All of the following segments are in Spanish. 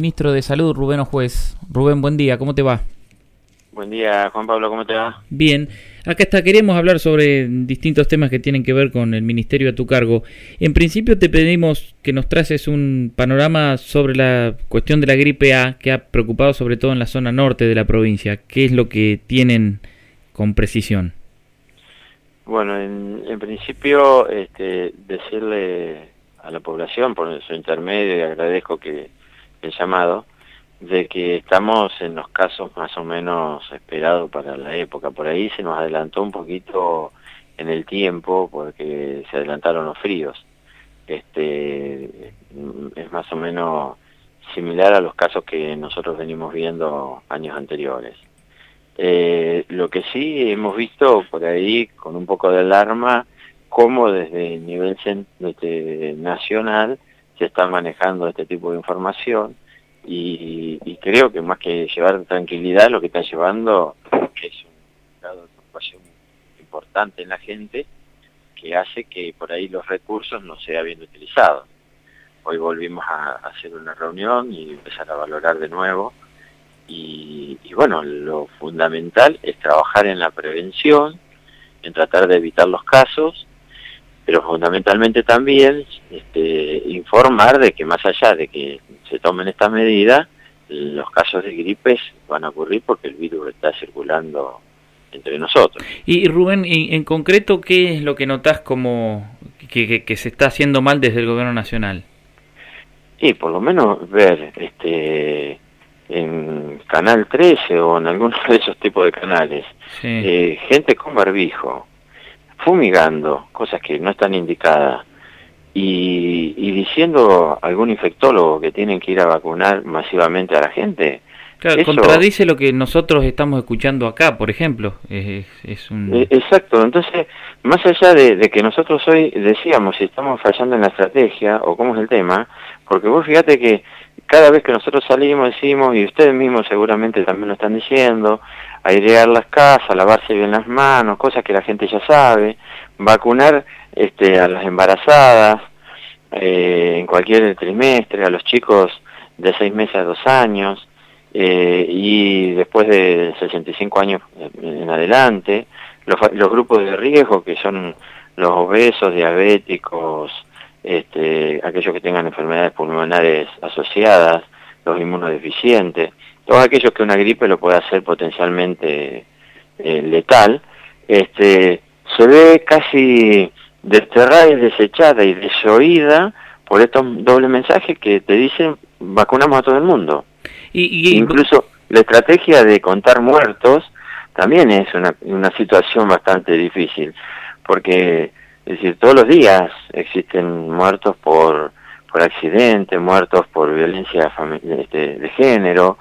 Ministro de Salud, Rubén Ojuez. Rubén, buen día, ¿cómo te va? Buen día, Juan Pablo, ¿cómo te va? Bien, acá está, queremos hablar sobre distintos temas que tienen que ver con el ministerio a tu cargo. En principio te pedimos que nos traces un panorama sobre la cuestión de la gripe A que ha preocupado sobre todo en la zona norte de la provincia. ¿Qué es lo que tienen con precisión? Bueno, en, principio este, decirle a la población por su intermedio y agradezco que el llamado, de que estamos en los casos más o menos esperados para la época. Por ahí se nos adelantó un poquito en el tiempo porque se adelantaron los fríos. Este es más o menos similar a los casos que nosotros venimos viendo años anteriores. Eh, lo que sí hemos visto por ahí con un poco de alarma, cómo desde el nivel nacional se está manejando este tipo de información y, creo que más que llevar tranquilidad lo que está llevando es un grado de preocupación importante en la gente que hace que por ahí los recursos no sean bien utilizados. Hoy volvimos a, hacer una reunión y empezar a valorar de nuevo y, y bueno, lo fundamental es trabajar en la prevención, en tratar de evitar los casos pero fundamentalmente también este, informar de que más allá de que se tomen estas medidas, los casos de gripes van a ocurrir porque el virus está circulando entre nosotros. Y Rubén, en, concreto, ¿qué es lo que notas como que, se está haciendo mal desde el gobierno nacional? Y por lo menos ver este en Canal 13 o en algunos de esos tipos de canales, eh, gente con barbijo, fumigando, cosas que no están indicadas, y, diciendo algún infectólogo que tienen que ir a vacunar masivamente a la gente. Claro, contradice lo que nosotros estamos escuchando acá, por ejemplo. Es, un... E, exacto, entonces, más allá de, que nosotros hoy decíamos si estamos fallando en la estrategia o cómo es el tema, porque vos fíjate que cada vez que nosotros salimos decimos, y ustedes mismos seguramente también lo están diciendo, airear las casas, lavarse bien las manos, cosas que la gente ya sabe, vacunar este, a las embarazadas eh, en cualquier trimestre, a los chicos de seis meses a dos años, eh, y después de 65 años en adelante, los, los grupos de riesgo que son los obesos, diabéticos, este, aquellos que tengan enfermedades pulmonares asociadas, los inmunodeficientes, todos aquellos que una gripe lo puede hacer potencialmente eh, letal, este, se ve casi desterrada y desechada y desoída por estos dobles mensajes que te dicen vacunamos a todo el mundo. Y, Incluso la estrategia de contar muertos también es una, una situación bastante difícil, porque es decir, todos los días existen muertos por, por accidente, muertos por violencia este, de género,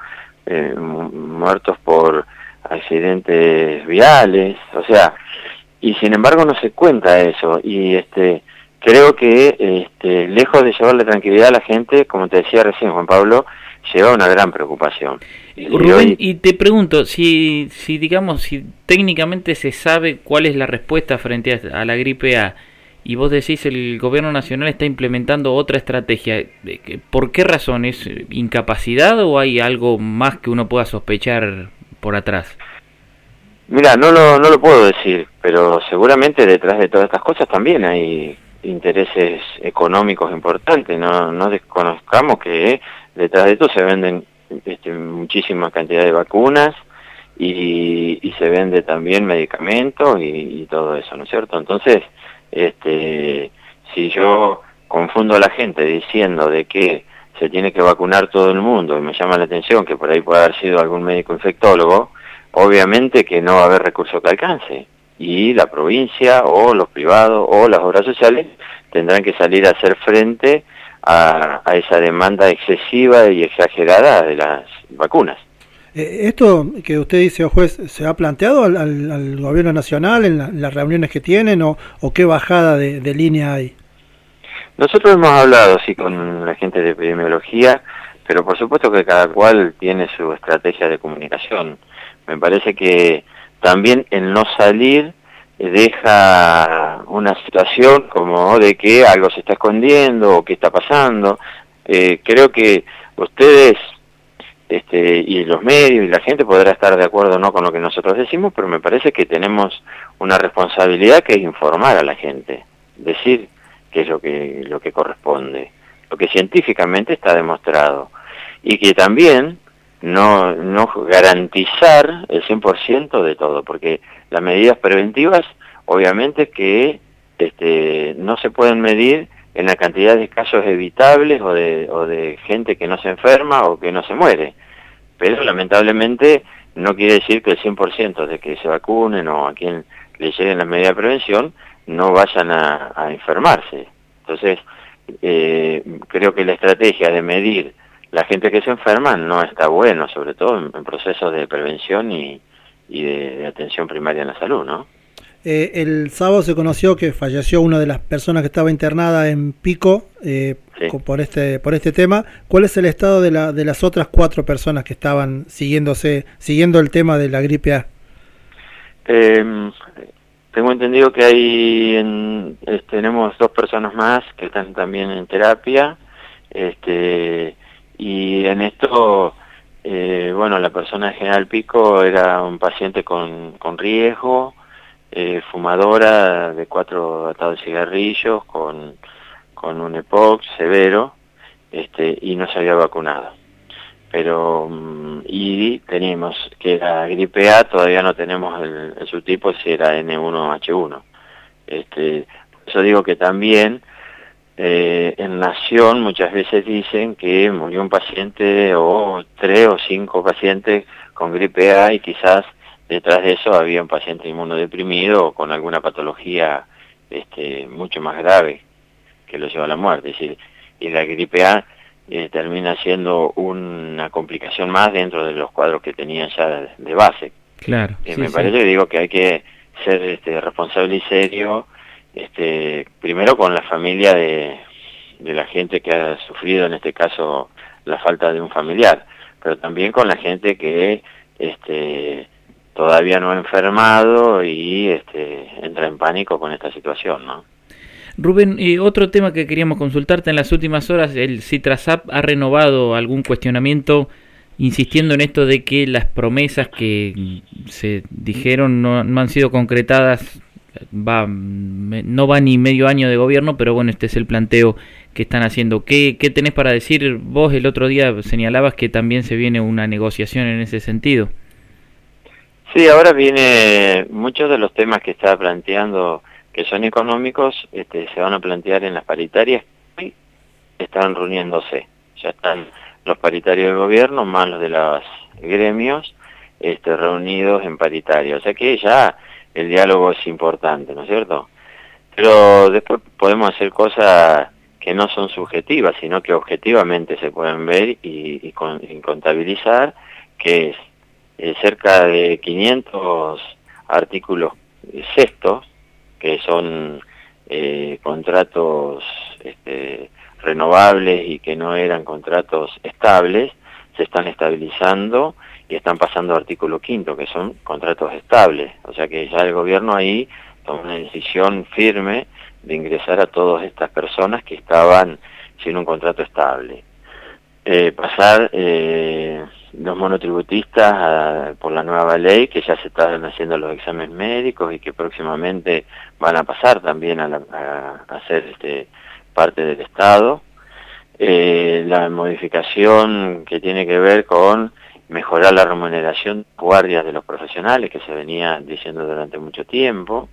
eh, muertos por accidentes viales, o sea, y sin embargo no se cuenta eso. Y este creo que este, lejos de llevarle tranquilidad a la gente, como te decía recién Juan Pablo, lleva una gran preocupación. Rubén, y, te pregunto, si, si digamos, si técnicamente se sabe cuál es la respuesta frente a la gripe A, y vos decís el gobierno nacional está implementando otra estrategia. ¿Por qué razón? ¿Es incapacidad o hay algo más que uno pueda sospechar por atrás? Mira, no lo, no lo puedo decir, pero seguramente detrás de todas estas cosas también hay intereses económicos importantes. No, no desconozcamos que detrás de esto se venden este, muchísima cantidad de vacunas y, y se vende también medicamentos y, todo eso, ¿no es cierto? Entonces, este, si yo confundo a la gente diciendo de que se tiene que vacunar todo el mundo y me llama la atención que por ahí puede haber sido algún médico infectólogo, obviamente que no va a haber recurso que alcance y la provincia o los privados o las obras sociales tendrán que salir a hacer frente a esa demanda excesiva y exagerada de las vacunas. Eh, esto que usted dice, juez, ¿se ha planteado al, gobierno nacional en, las reuniones que tienen o, qué bajada de, línea hay? Nosotros hemos hablado, sí, con la gente de epidemiología, pero por supuesto que cada cual tiene su estrategia de comunicación. Me parece que también el no salir deja una situación como de que algo se está escondiendo o qué está pasando. Eh, creo que ustedes este, y los medios y la gente podrá estar de acuerdo o no con lo que nosotros decimos, pero me parece que tenemos una responsabilidad que es informar a la gente, decir qué es lo que, lo que corresponde, lo que científicamente está demostrado, y que también no, no garantizar el 100% de todo, porque las medidas preventivas obviamente que este, no se pueden medir en la cantidad de casos evitables o de, o de gente que no se enferma o que no se muere. Pero lamentablemente no quiere decir que el 100% de que se vacunen o a quien le lleguen las medidas de prevención no vayan a, enfermarse. Entonces, eh, creo que la estrategia de medir la gente que se enferma no está bueno, sobre todo en, procesos de prevención y, de atención primaria en la salud, ¿no? Eh, el sábado se conoció que falleció una de las personas que estaba internada en Pico eh, por este por este tema. ¿Cuál es el estado de, la, de las otras cuatro personas que estaban siguiéndose siguiendo el tema de la gripe A? Em, tengo entendido que hay en, tenemos dos personas más que están también en terapia. Este y en esto eh, bueno la persona de General Pico era un paciente con, con riesgo eh, fumadora de cuatro atados de cigarrillos con, con un EPOC severo este, y no se había vacunado. Pero, mm, y teníamos que la gripe A, todavía no tenemos el, subtipo si era N1H1. Este, eso digo que también eh, en Nación muchas veces dicen que murió un paciente o tres o cinco pacientes con gripe A y quizás detrás de eso había un paciente inmunodeprimido o con alguna patología este, mucho más grave que lo lleva a la muerte. Es decir, y la gripe A eh, termina siendo una complicación más dentro de los cuadros que tenía ya de, base. Claro. Eh, me parece que digo que hay que ser este, responsable y serio, este, primero con la familia de, la gente que ha sufrido, en este caso, la falta de un familiar, pero también con la gente que este, todavía no ha enfermado y este, entra en pánico con esta situación, ¿no? Rubén, y otro tema que queríamos consultarte en las últimas horas, el Citrasap ha renovado algún cuestionamiento insistiendo en esto de que las promesas que se dijeron no, han sido concretadas, va, no va ni medio año de gobierno, pero bueno, este es el planteo que están haciendo. ¿Qué, ¿Qué tenés para decir? Vos el otro día señalabas que también se viene una negociación en ese sentido. Sí, ahora viene muchos de los temas que estaba planteando que son económicos, este, se van a plantear en las paritarias y están reuniéndose. Ya están los paritarios del gobierno más los de los gremios este, reunidos en paritaria. O sea que ya el diálogo es importante, ¿no es cierto? Pero después podemos hacer cosas que no son subjetivas, sino que objetivamente se pueden ver y, contabilizar, que es eh, cerca de 500 artículos sextos, que son eh, contratos este, renovables y que no eran contratos estables, se están estabilizando y están pasando artículo quinto, que son contratos estables. O sea que ya el gobierno ahí tomó una decisión firme de ingresar a todas estas personas que estaban sin un contrato estable. Eh, pasar eh, los monotributistas por la nueva ley que ya se están haciendo los exámenes médicos y que próximamente van a pasar también a, a, ser este, parte del Estado. Eh, la modificación que tiene que ver con mejorar la remuneración guardias de los profesionales que se venía diciendo durante mucho tiempo.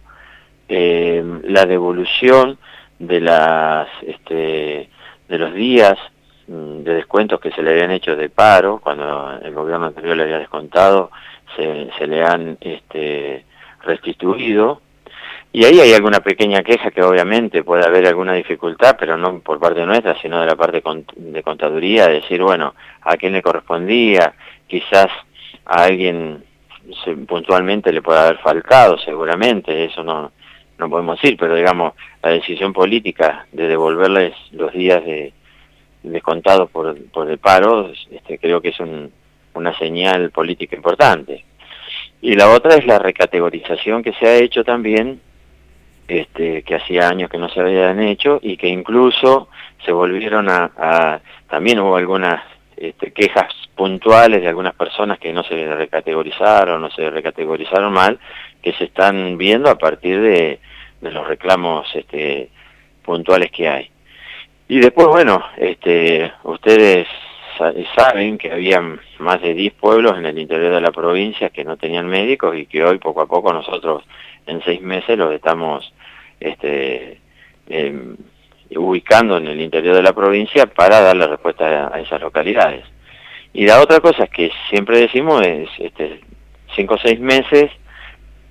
Eh, la devolución de las este, de los días Mm, de descuentos que se le habían hecho de paro, cuando el gobierno anterior le había descontado, se, se le han este, restituido. Y ahí hay alguna pequeña queja que obviamente puede haber alguna dificultad, pero no por parte nuestra, sino de la parte de contaduría, de decir, bueno, a quién le correspondía, quizás a alguien puntualmente le puede haber faltado, seguramente, eso no, no podemos decir, pero digamos, la decisión política de devolverles los días de, descontado por, por el paro, este, creo que es una señal política importante. Y la otra es la recategorización que se ha hecho también, este, que hacía años que no se habían hecho y que incluso se volvieron a, también hubo algunas este, quejas puntuales de algunas personas que no se recategorizaron, no se recategorizaron mal, que se están viendo a partir de, los reclamos este, puntuales que hay. Y después, bueno, este, ustedes saben que había más de 10 pueblos en el interior de la provincia que no tenían médicos y que hoy poco a poco nosotros en seis meses los estamos este, em, ubicando en el interior de la provincia para darle respuesta a, esas localidades. Y la otra cosa que siempre decimos es, este, cinco o seis meses,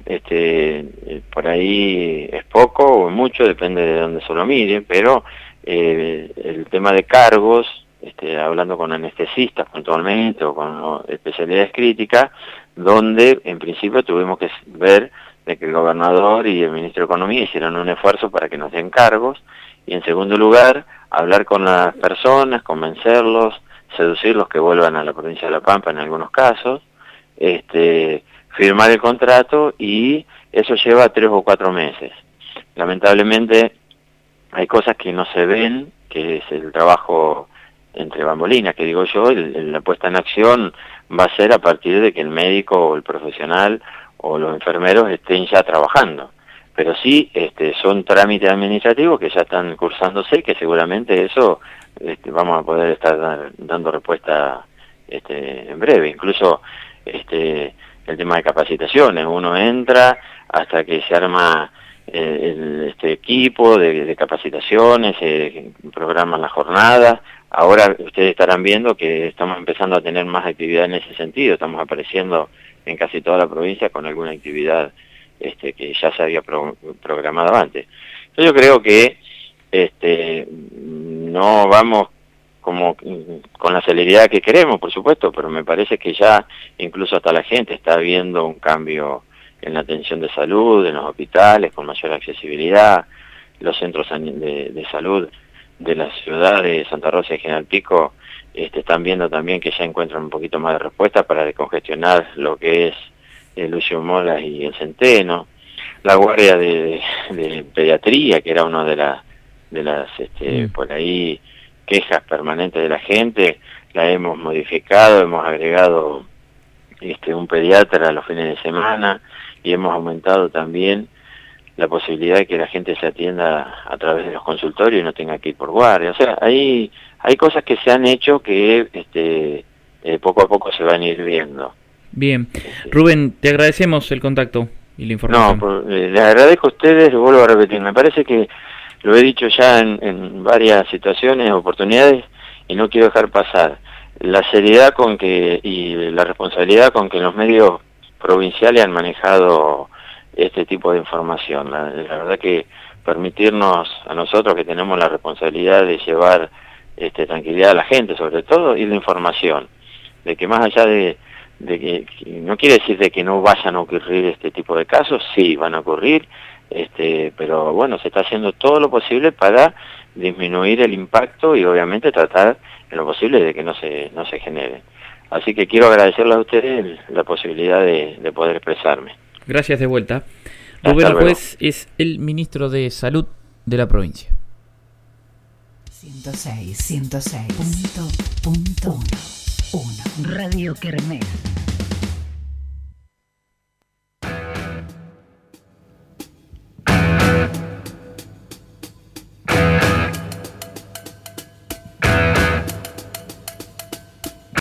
este, eh, por ahí es poco o mucho, depende de dónde se lo miren, pero eh, el tema de cargos, este, hablando con anestesistas puntualmente o con especialidades críticas, donde en principio tuvimos que ver de que el gobernador y el ministro de Economía hicieron un esfuerzo para que nos den cargos, y en segundo lugar, hablar con las personas, convencerlos, seducirlos que vuelvan a la provincia de La Pampa en algunos casos, este, firmar el contrato y eso lleva tres o cuatro meses. Lamentablemente hay cosas que no se ven, que es el trabajo entre bambolinas, que digo yo, la puesta en acción va a ser a partir de que el médico o el profesional o los enfermeros estén ya trabajando pero sí este, son trámites administrativos que ya están cursándose y que seguramente eso este, vamos a poder estar dando respuesta este, en breve. Incluso este, el tema de capacitaciones, uno entra hasta que se arma eh, este equipo de, capacitaciones, se programan las jornadas. Ahora ustedes estarán viendo que estamos empezando a tener más actividad en ese sentido, estamos apareciendo en casi toda la provincia con alguna actividad este, que ya se había programado antes. Yo creo que este, no vamos como con la celeridad que queremos, por supuesto, pero me parece que ya incluso hasta la gente está viendo un cambio en la atención de salud, en los hospitales, con mayor accesibilidad, los centros de, salud de la ciudad de Santa Rosa y General Pico este, están viendo también que ya encuentran un poquito más de respuesta para descongestionar lo que es el Lucio Molas y el Centeno, la guardia de, pediatría, que era una de, las de las, este, mm. por ahí, quejas permanentes de la gente, la hemos modificado, hemos agregado este, un pediatra a los fines de semana y hemos aumentado también la posibilidad de que la gente se atienda a través de los consultorios y no tenga que ir por guardia. O sea, hay, hay cosas que se han hecho que este, eh, poco a poco se van a ir viendo. Bien. Rubén, te agradecemos el contacto y la información. No, eh, les agradezco a ustedes, lo vuelvo a repetir. Me parece que lo he dicho ya en, varias situaciones, oportunidades, y no quiero dejar pasar la seriedad con que y la responsabilidad con que los medios provinciales han manejado este tipo de información. La, la, verdad que permitirnos a nosotros que tenemos la responsabilidad de llevar este, tranquilidad a la gente sobre todo y la información, de que más allá de, de que, no quiere decir de que no vayan a ocurrir este tipo de casos, sí van a ocurrir, este, pero bueno, se está haciendo todo lo posible para disminuir el impacto y obviamente tratar en lo posible de que no se, no se genere. Así que quiero agradecerle a ustedes la posibilidad de, poder expresarme. Gracias de vuelta. Rubén Juez es el ministro de Salud de la provincia. 106, 106. Punto, punto 1. Radio Kermés.